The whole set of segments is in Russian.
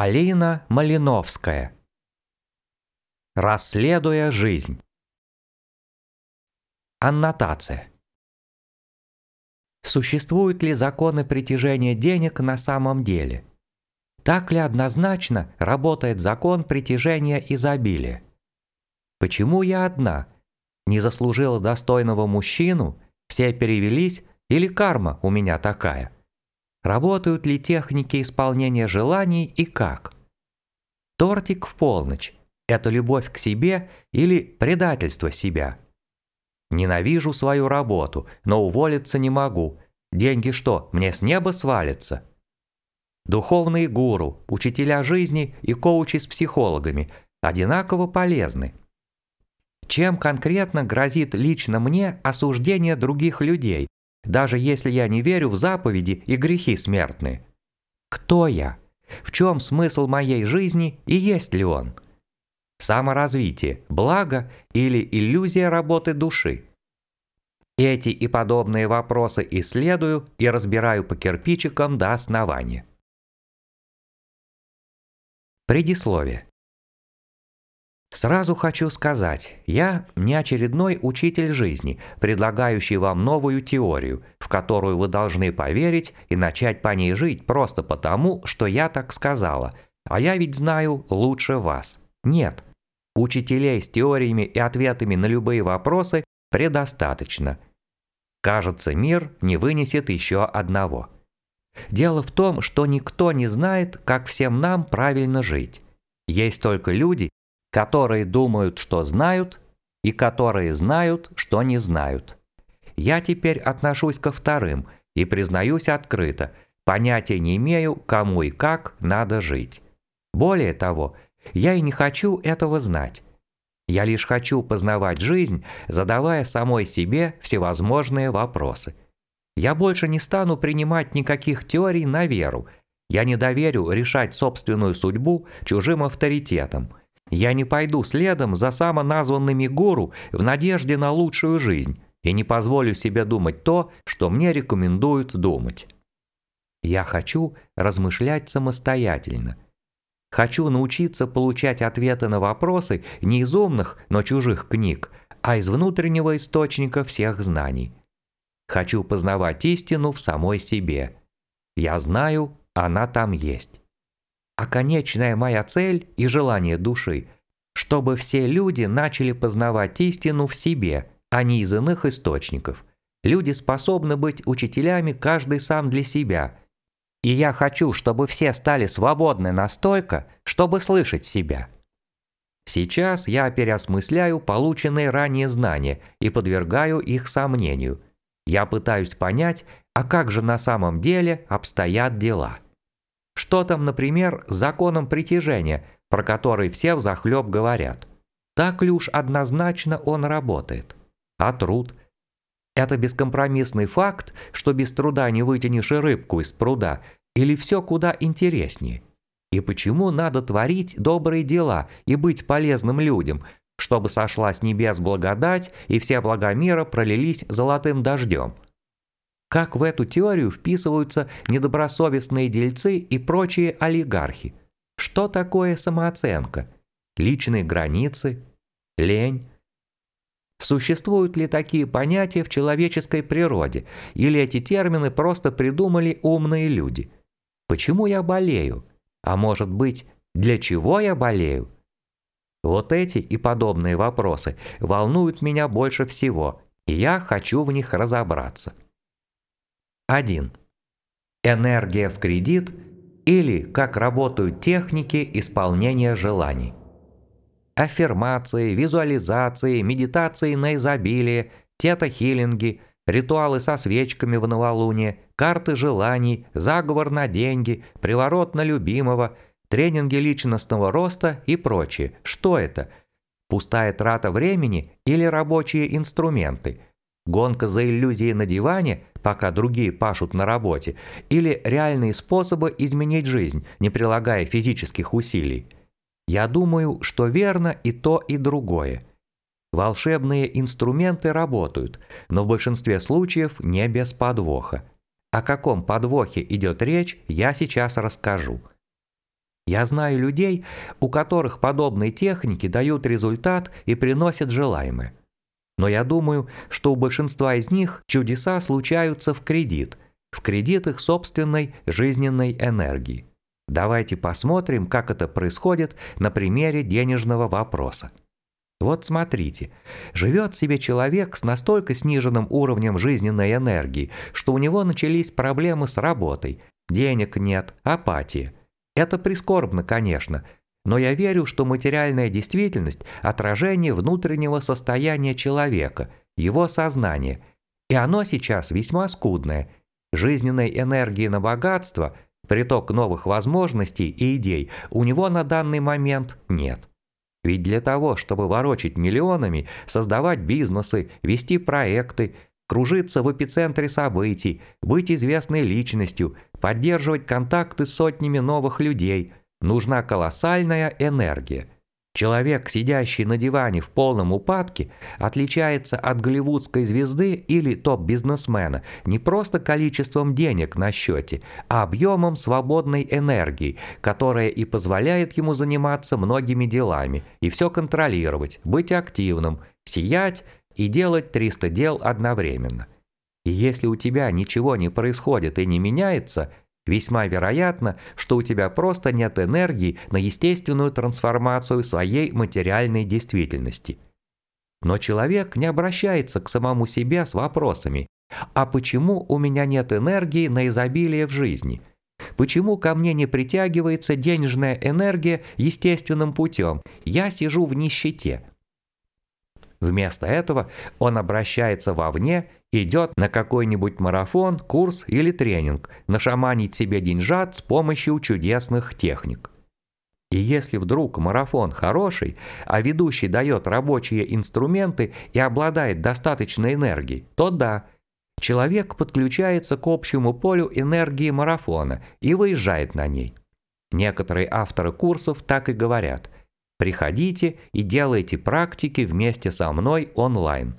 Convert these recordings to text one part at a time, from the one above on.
Алина Малиновская Расследуя жизнь Аннотация Существуют ли законы притяжения денег на самом деле? Так ли однозначно работает закон притяжения изобилия? Почему я одна? Не заслужила достойного мужчину? Все перевелись? Или карма у меня такая? Работают ли техники исполнения желаний и как? Тортик в полночь – это любовь к себе или предательство себя? Ненавижу свою работу, но уволиться не могу. Деньги что, мне с неба свалятся? Духовные гуру, учителя жизни и коучи с психологами одинаково полезны. Чем конкретно грозит лично мне осуждение других людей, даже если я не верю в заповеди и грехи смертные? Кто я? В чем смысл моей жизни и есть ли он? Саморазвитие – благо или иллюзия работы души? Эти и подобные вопросы исследую и разбираю по кирпичикам до основания. Предисловие. Сразу хочу сказать, я не очередной учитель жизни, предлагающий вам новую теорию, в которую вы должны поверить и начать по ней жить просто потому, что я так сказала, а я ведь знаю лучше вас. Нет. Учителей с теориями и ответами на любые вопросы предостаточно. Кажется, мир не вынесет еще одного. Дело в том, что никто не знает, как всем нам правильно жить. Есть только люди, которые думают, что знают, и которые знают, что не знают. Я теперь отношусь ко вторым и признаюсь открыто, понятия не имею, кому и как надо жить. Более того, я и не хочу этого знать. Я лишь хочу познавать жизнь, задавая самой себе всевозможные вопросы – я больше не стану принимать никаких теорий на веру. Я не доверю решать собственную судьбу чужим авторитетам. Я не пойду следом за самоназванными гуру в надежде на лучшую жизнь и не позволю себе думать то, что мне рекомендуют думать. Я хочу размышлять самостоятельно. Хочу научиться получать ответы на вопросы не из умных, но чужих книг, а из внутреннего источника всех знаний. Хочу познавать истину в самой себе. Я знаю, она там есть. А конечная моя цель и желание души, чтобы все люди начали познавать истину в себе, а не из иных источников. Люди способны быть учителями каждый сам для себя. И я хочу, чтобы все стали свободны настолько, чтобы слышать себя. Сейчас я переосмысляю полученные ранее знания и подвергаю их сомнению – я пытаюсь понять, а как же на самом деле обстоят дела. Что там, например, законом притяжения, про который все взахлеб говорят? Так ли уж однозначно он работает? А труд? Это бескомпромиссный факт, что без труда не вытянешь и рыбку из пруда, или все куда интереснее? И почему надо творить добрые дела и быть полезным людям, чтобы сошла с небес благодать и все блага мира пролились золотым дождем. Как в эту теорию вписываются недобросовестные дельцы и прочие олигархи? Что такое самооценка? Личные границы? Лень? Существуют ли такие понятия в человеческой природе, или эти термины просто придумали умные люди? Почему я болею? А может быть, для чего я болею? Вот эти и подобные вопросы волнуют меня больше всего, и я хочу в них разобраться. 1. Энергия в кредит или как работают техники исполнения желаний. Аффирмации, визуализации, медитации на изобилие, тета-хиллинги, ритуалы со свечками в новолуние, карты желаний, заговор на деньги, приворот на любимого, тренинги личностного роста и прочее. Что это? Пустая трата времени или рабочие инструменты? Гонка за иллюзией на диване, пока другие пашут на работе, или реальные способы изменить жизнь, не прилагая физических усилий? Я думаю, что верно и то, и другое. Волшебные инструменты работают, но в большинстве случаев не без подвоха. О каком подвохе идет речь, я сейчас расскажу. Я знаю людей, у которых подобные техники дают результат и приносят желаемое. Но я думаю, что у большинства из них чудеса случаются в кредит, в кредит их собственной жизненной энергии. Давайте посмотрим, как это происходит на примере денежного вопроса. Вот смотрите, живет себе человек с настолько сниженным уровнем жизненной энергии, что у него начались проблемы с работой, денег нет, апатия. Это прискорбно, конечно, но я верю, что материальная действительность – отражение внутреннего состояния человека, его сознания, и оно сейчас весьма скудное. Жизненной энергии на богатство, приток новых возможностей и идей у него на данный момент нет. Ведь для того, чтобы ворочить миллионами, создавать бизнесы, вести проекты, кружиться в эпицентре событий, быть известной личностью, поддерживать контакты с сотнями новых людей, нужна колоссальная энергия – Человек, сидящий на диване в полном упадке, отличается от голливудской звезды или топ-бизнесмена не просто количеством денег на счете, а объемом свободной энергии, которая и позволяет ему заниматься многими делами и все контролировать, быть активным, сиять и делать 300 дел одновременно. И если у тебя ничего не происходит и не меняется – Весьма вероятно, что у тебя просто нет энергии на естественную трансформацию своей материальной действительности. Но человек не обращается к самому себе с вопросами «А почему у меня нет энергии на изобилие в жизни?» Почему ко мне не притягивается денежная энергия естественным путем? Я сижу в нищете. Вместо этого он обращается вовне, идет на какой-нибудь марафон, курс или тренинг, нашаманить себе деньжат с помощью чудесных техник. И если вдруг марафон хороший, а ведущий дает рабочие инструменты и обладает достаточной энергией, то да, человек подключается к общему полю энергии марафона и выезжает на ней. Некоторые авторы курсов так и говорят – Приходите и делайте практики вместе со мной онлайн.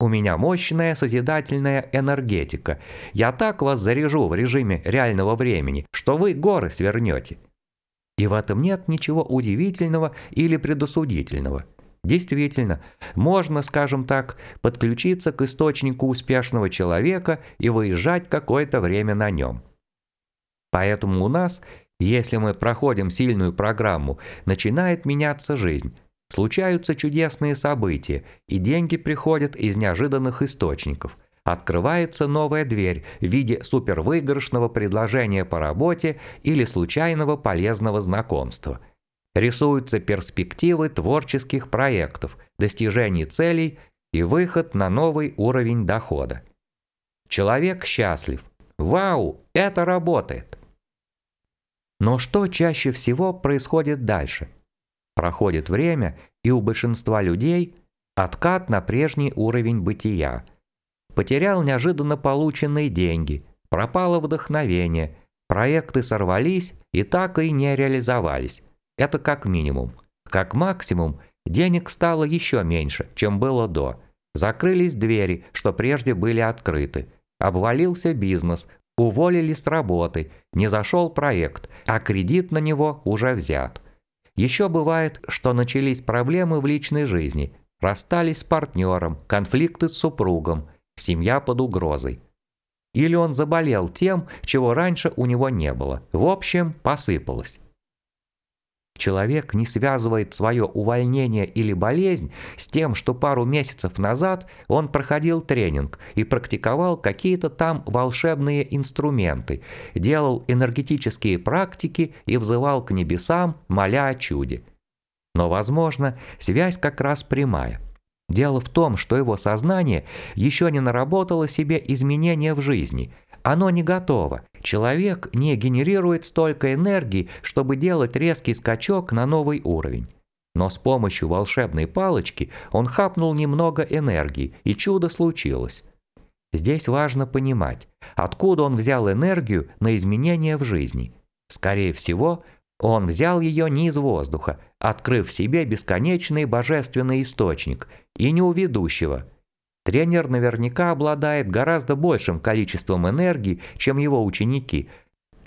У меня мощная созидательная энергетика. Я так вас заряжу в режиме реального времени, что вы горы свернете. И в этом нет ничего удивительного или предосудительного. Действительно, можно, скажем так, подключиться к источнику успешного человека и выезжать какое-то время на нем. Поэтому у нас если мы проходим сильную программу, начинает меняться жизнь. Случаются чудесные события, и деньги приходят из неожиданных источников. Открывается новая дверь в виде супервыигрышного предложения по работе или случайного полезного знакомства. Рисуются перспективы творческих проектов, достижений целей и выход на новый уровень дохода. Человек счастлив. Вау, это работает! Но что чаще всего происходит дальше? Проходит время, и у большинства людей откат на прежний уровень бытия. Потерял неожиданно полученные деньги, пропало вдохновение, проекты сорвались и так и не реализовались. Это как минимум. Как максимум, денег стало еще меньше, чем было до. Закрылись двери, что прежде были открыты. Обвалился бизнес, Уволили с работы, не зашел проект, а кредит на него уже взят. Еще бывает, что начались проблемы в личной жизни, расстались с партнером, конфликты с супругом, семья под угрозой. Или он заболел тем, чего раньше у него не было. В общем, посыпалось. Человек не связывает свое увольнение или болезнь с тем, что пару месяцев назад он проходил тренинг и практиковал какие-то там волшебные инструменты, делал энергетические практики и взывал к небесам, моля о чуде. Но, возможно, связь как раз прямая. Дело в том, что его сознание еще не наработало себе изменения в жизни. Оно не готово. Человек не генерирует столько энергии, чтобы делать резкий скачок на новый уровень. Но с помощью волшебной палочки он хапнул немного энергии, и чудо случилось. Здесь важно понимать, откуда он взял энергию на изменения в жизни. Скорее всего, он взял ее не из воздуха, открыв в себе бесконечный божественный источник, и не у ведущего. Тренер наверняка обладает гораздо большим количеством энергии, чем его ученики,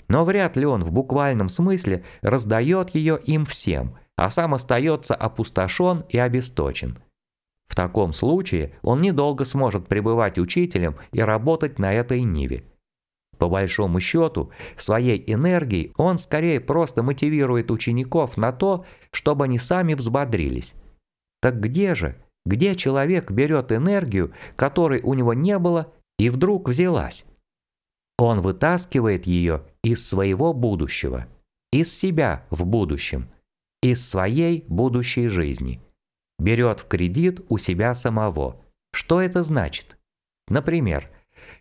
но вряд ли он в буквальном смысле раздает ее им всем, а сам остается опустошен и обесточен. В таком случае он недолго сможет пребывать учителем и работать на этой ниве. По большому счету, своей энергией он скорее просто мотивирует учеников на то, чтобы они сами взбодрились. Так где же, где человек берет энергию, которой у него не было и вдруг взялась? Он вытаскивает ее из своего будущего, из себя в будущем, из своей будущей жизни. Берет в кредит у себя самого. Что это значит? Например,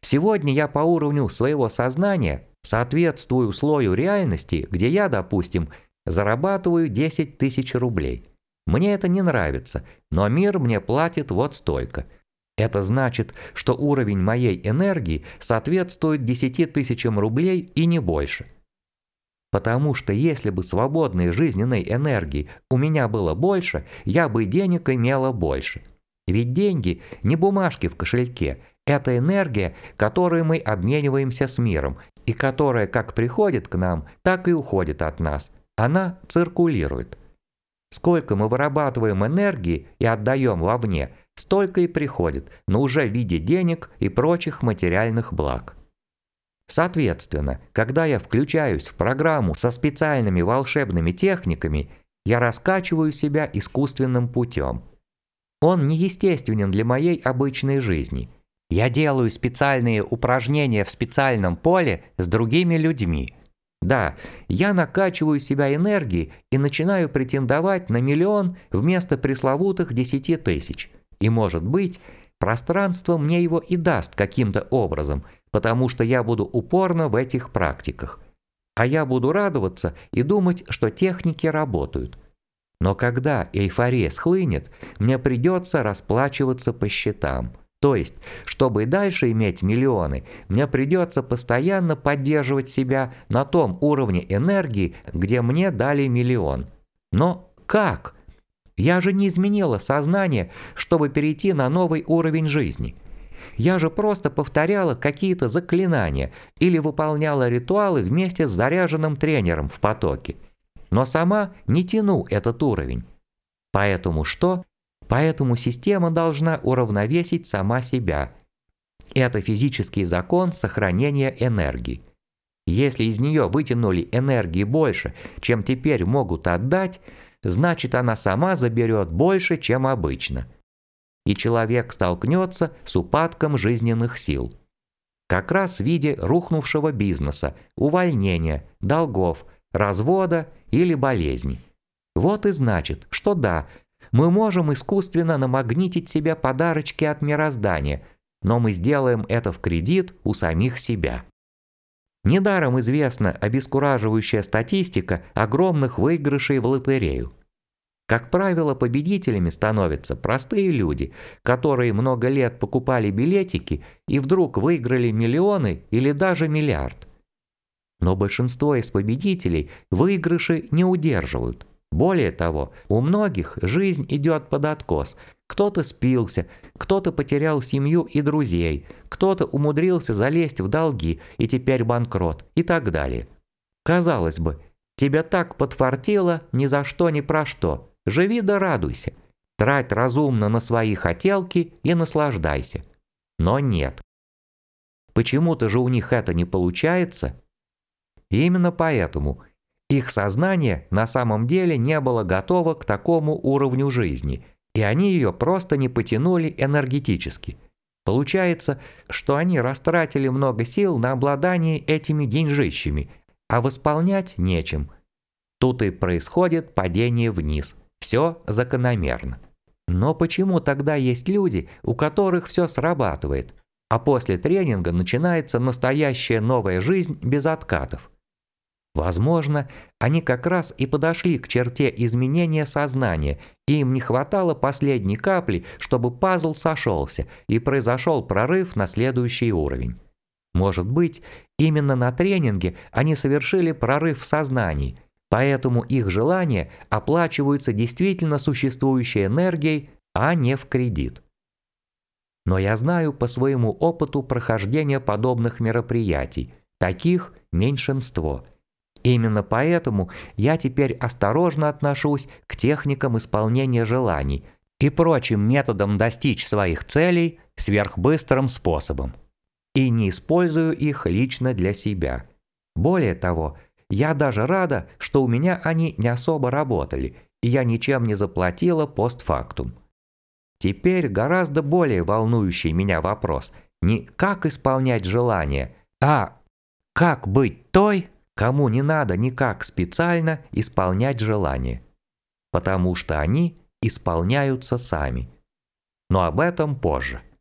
Сегодня я по уровню своего сознания соответствую слою реальности, где я, допустим, зарабатываю 10 тысяч рублей. Мне это не нравится, но мир мне платит вот столько. Это значит, что уровень моей энергии соответствует 10 тысячам рублей и не больше. Потому что если бы свободной жизненной энергии у меня было больше, я бы денег имела больше. Ведь деньги не бумажки в кошельке – это энергия, которой мы обмениваемся с миром, и которая как приходит к нам, так и уходит от нас. Она циркулирует. Сколько мы вырабатываем энергии и отдаем вовне, столько и приходит, но уже в виде денег и прочих материальных благ. Соответственно, когда я включаюсь в программу со специальными волшебными техниками, я раскачиваю себя искусственным путем. Он неестественен для моей обычной жизни – я делаю специальные упражнения в специальном поле с другими людьми. Да, я накачиваю себя энергией и начинаю претендовать на миллион вместо пресловутых десяти тысяч. И может быть, пространство мне его и даст каким-то образом, потому что я буду упорно в этих практиках. А я буду радоваться и думать, что техники работают. Но когда эйфория схлынет, мне придется расплачиваться по счетам – то есть, чтобы и дальше иметь миллионы, мне придется постоянно поддерживать себя на том уровне энергии, где мне дали миллион. Но как? Я же не изменила сознание, чтобы перейти на новый уровень жизни. Я же просто повторяла какие-то заклинания или выполняла ритуалы вместе с заряженным тренером в потоке. Но сама не тяну этот уровень. Поэтому что? Поэтому система должна уравновесить сама себя. Это физический закон сохранения энергии. Если из нее вытянули энергии больше, чем теперь могут отдать, значит она сама заберет больше, чем обычно. И человек столкнется с упадком жизненных сил. Как раз в виде рухнувшего бизнеса, увольнения, долгов, развода или болезни. Вот и значит, что да, мы можем искусственно намагнитить себе подарочки от мироздания, но мы сделаем это в кредит у самих себя. Недаром известна обескураживающая статистика огромных выигрышей в лотерею. Как правило, победителями становятся простые люди, которые много лет покупали билетики и вдруг выиграли миллионы или даже миллиард. Но большинство из победителей выигрыши не удерживают – более того, у многих жизнь идет под откос. Кто-то спился, кто-то потерял семью и друзей, кто-то умудрился залезть в долги и теперь банкрот и так далее. Казалось бы, тебя так подфартило ни за что ни про что. Живи да радуйся. Трать разумно на свои хотелки и наслаждайся. Но нет. Почему-то же у них это не получается. Именно поэтому – их сознание на самом деле не было готово к такому уровню жизни, и они ее просто не потянули энергетически. Получается, что они растратили много сил на обладание этими деньжищами, а восполнять нечем. Тут и происходит падение вниз. Все закономерно. Но почему тогда есть люди, у которых все срабатывает, а после тренинга начинается настоящая новая жизнь без откатов? Возможно, они как раз и подошли к черте изменения сознания, и им не хватало последней капли, чтобы пазл сошелся и произошел прорыв на следующий уровень. Может быть, именно на тренинге они совершили прорыв в сознании, поэтому их желания оплачиваются действительно существующей энергией, а не в кредит. Но я знаю по своему опыту прохождения подобных мероприятий, таких меньшинство – Именно поэтому я теперь осторожно отношусь к техникам исполнения желаний и прочим методам достичь своих целей сверхбыстрым способом. И не использую их лично для себя. Более того, я даже рада, что у меня они не особо работали, и я ничем не заплатила постфактум. Теперь гораздо более волнующий меня вопрос не как исполнять желания, а как быть той, кому не надо никак специально исполнять желания, потому что они исполняются сами. Но об этом позже.